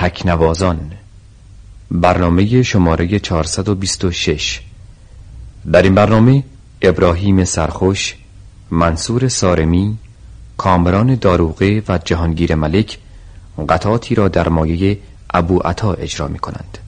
تکنوازان. برنامه شماره 426 در این برنامه ابراهیم سرخوش منصور سارمی کامران داروغه و جهانگیر ملک قطعاتی را در مایه ابو عطا اجرا می کنند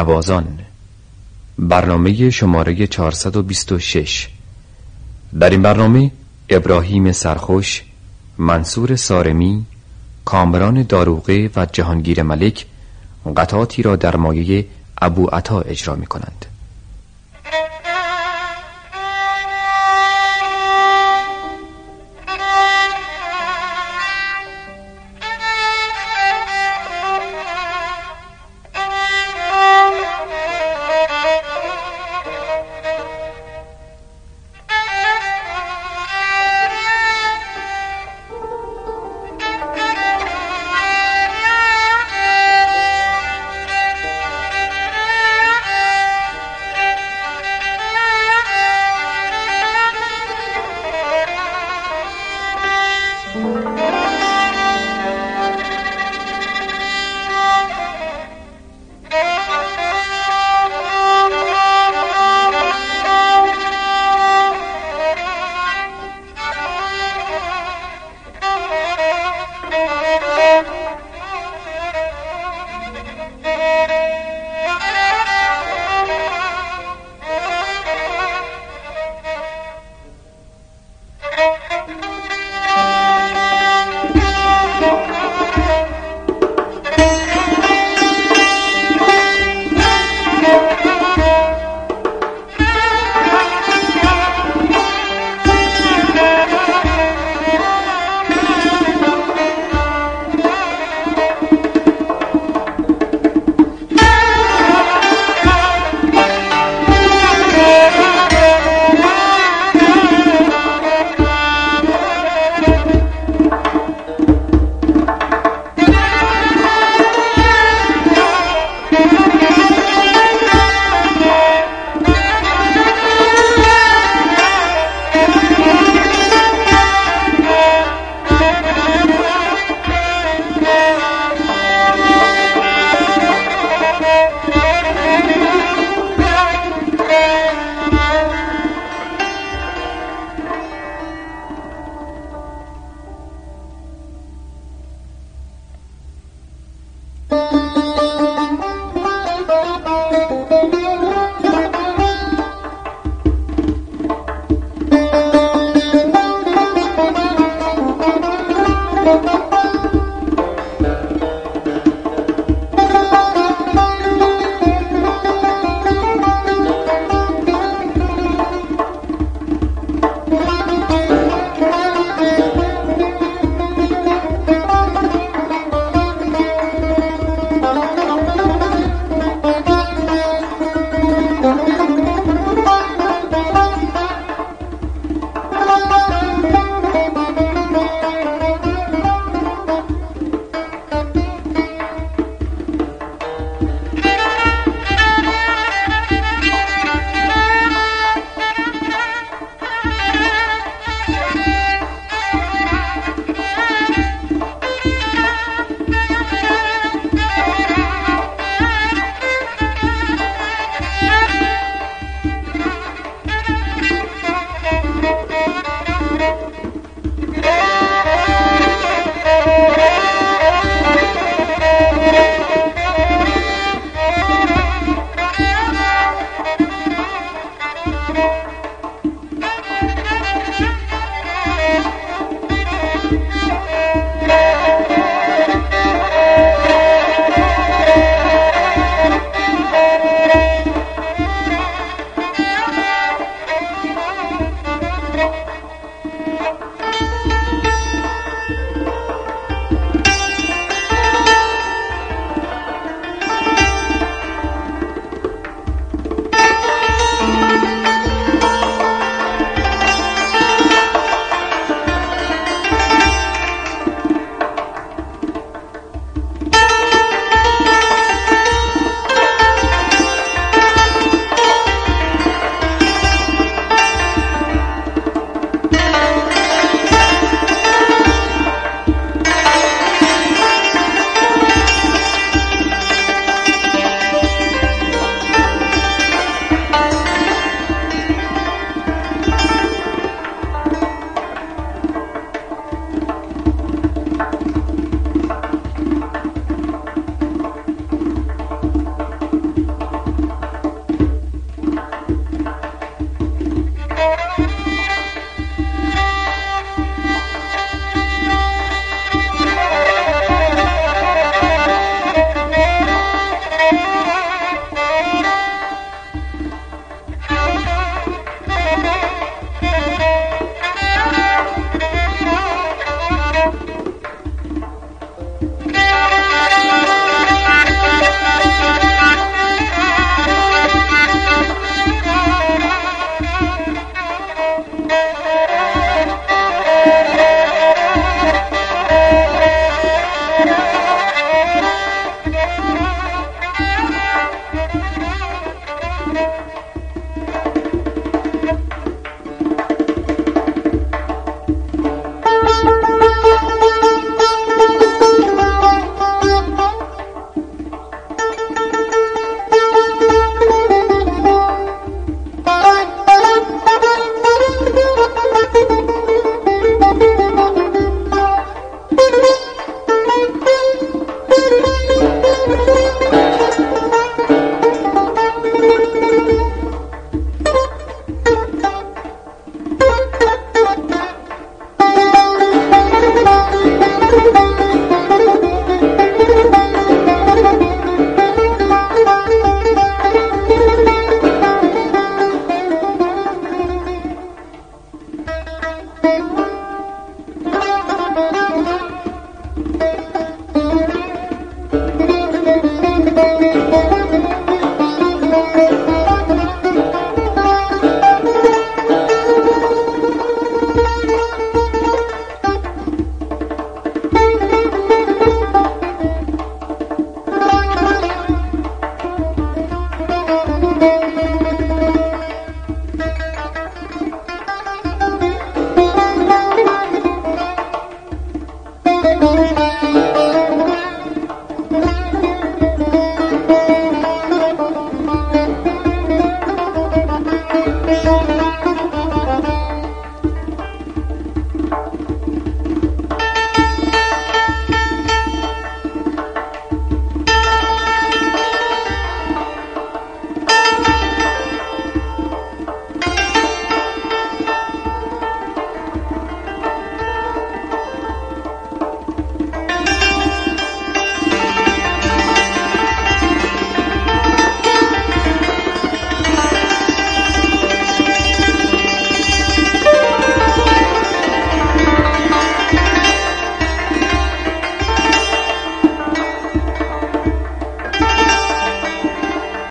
تکنوازان برنامه شماره 426 در این برنامه ابراهیم سرخوش منصور سارمی کامران داروغه و جهانگیر ملک قطعاتی را در مایه ابو عطا اجرا می کنند